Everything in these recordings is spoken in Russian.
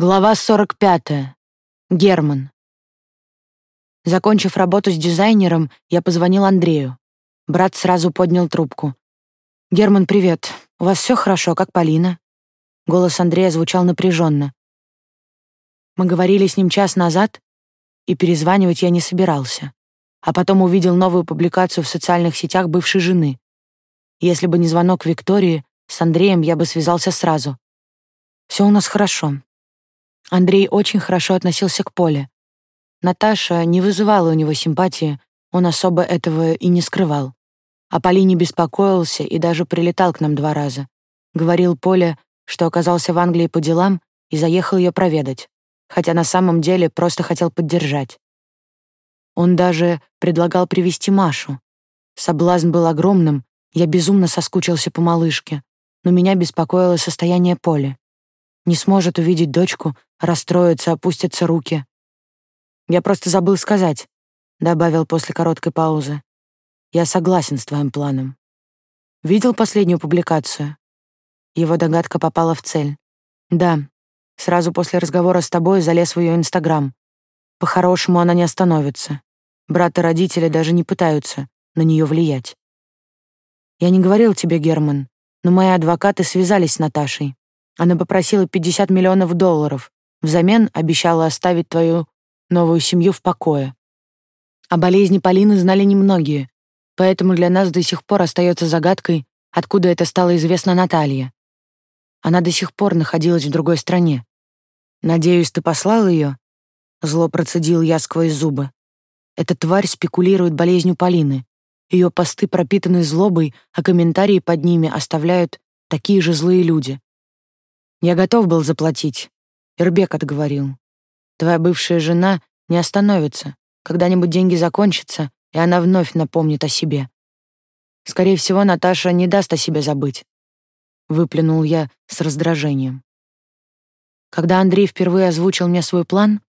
Глава 45. Герман. Закончив работу с дизайнером, я позвонил Андрею. Брат сразу поднял трубку. «Герман, привет. У вас все хорошо, как Полина?» Голос Андрея звучал напряженно. Мы говорили с ним час назад, и перезванивать я не собирался. А потом увидел новую публикацию в социальных сетях бывшей жены. Если бы не звонок Виктории, с Андреем я бы связался сразу. Все у нас хорошо. Андрей очень хорошо относился к Поле. Наташа не вызывала у него симпатии, он особо этого и не скрывал. О Полине беспокоился и даже прилетал к нам два раза. Говорил Поле, что оказался в Англии по делам и заехал ее проведать, хотя на самом деле просто хотел поддержать. Он даже предлагал привести Машу. Соблазн был огромным, я безумно соскучился по малышке, но меня беспокоило состояние Поли. Не сможет увидеть дочку, расстроится, опустятся руки. «Я просто забыл сказать», — добавил после короткой паузы. «Я согласен с твоим планом». «Видел последнюю публикацию?» Его догадка попала в цель. «Да, сразу после разговора с тобой залез в ее Инстаграм. По-хорошему она не остановится. Брат и родители даже не пытаются на нее влиять. Я не говорил тебе, Герман, но мои адвокаты связались с Наташей. Она попросила 50 миллионов долларов, Взамен обещала оставить твою новую семью в покое. О болезни Полины знали немногие, поэтому для нас до сих пор остается загадкой, откуда это стало известно Наталье. Она до сих пор находилась в другой стране. «Надеюсь, ты послал ее?» Зло процедил я сквозь зубы. Эта тварь спекулирует болезнью Полины. Ее посты пропитаны злобой, а комментарии под ними оставляют такие же злые люди. Я готов был заплатить, Ирбек отговорил. Твоя бывшая жена не остановится. Когда-нибудь деньги закончатся, и она вновь напомнит о себе. Скорее всего, Наташа не даст о себе забыть. Выплюнул я с раздражением. Когда Андрей впервые озвучил мне свой план,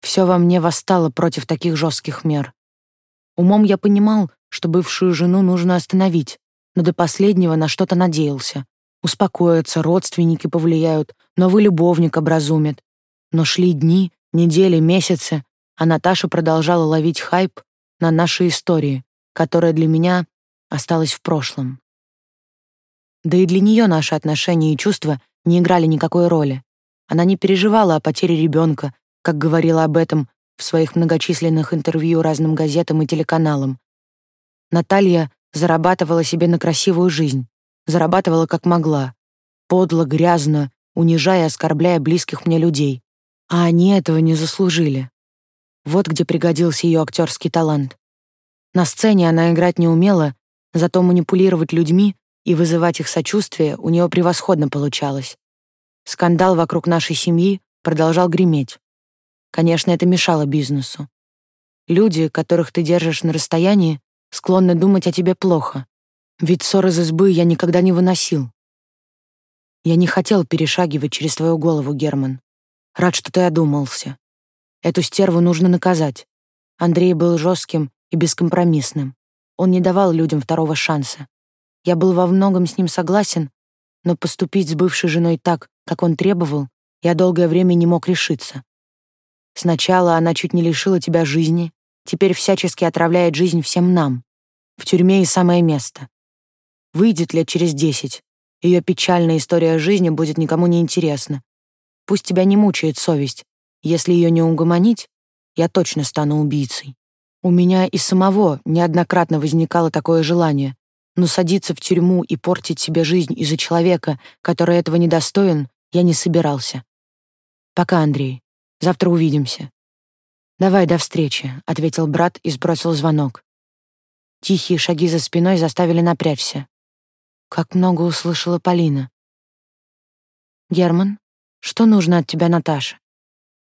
все во мне восстало против таких жестких мер. Умом я понимал, что бывшую жену нужно остановить, но до последнего на что-то надеялся. Успокоятся, родственники повлияют, новый любовник образумит. Но шли дни, недели, месяцы, а Наташа продолжала ловить хайп на нашей истории, которая для меня осталась в прошлом. Да и для нее наши отношения и чувства не играли никакой роли. Она не переживала о потере ребенка, как говорила об этом в своих многочисленных интервью разным газетам и телеканалам. Наталья зарабатывала себе на красивую жизнь, зарабатывала как могла, подло, грязно, унижая и оскорбляя близких мне людей. А они этого не заслужили. Вот где пригодился ее актерский талант. На сцене она играть не умела, зато манипулировать людьми и вызывать их сочувствие у нее превосходно получалось. Скандал вокруг нашей семьи продолжал греметь. Конечно, это мешало бизнесу. Люди, которых ты держишь на расстоянии, склонны думать о тебе плохо, ведь ссор из избы я никогда не выносил. Я не хотел перешагивать через твою голову, Герман. Рад, что ты одумался. Эту стерву нужно наказать. Андрей был жестким и бескомпромиссным. Он не давал людям второго шанса. Я был во многом с ним согласен, но поступить с бывшей женой так, как он требовал, я долгое время не мог решиться. Сначала она чуть не лишила тебя жизни, теперь всячески отравляет жизнь всем нам. В тюрьме и самое место. Выйдет лет через десять. Ее печальная история жизни будет никому не интересна. Пусть тебя не мучает совесть. Если ее не угомонить, я точно стану убийцей. У меня и самого неоднократно возникало такое желание, но садиться в тюрьму и портить себе жизнь из-за человека, который этого недостоин, я не собирался. Пока, Андрей. Завтра увидимся. Давай, до встречи, ответил брат и сбросил звонок. Тихие шаги за спиной заставили напрячься. Как много услышала Полина. «Герман, что нужно от тебя Наташе?»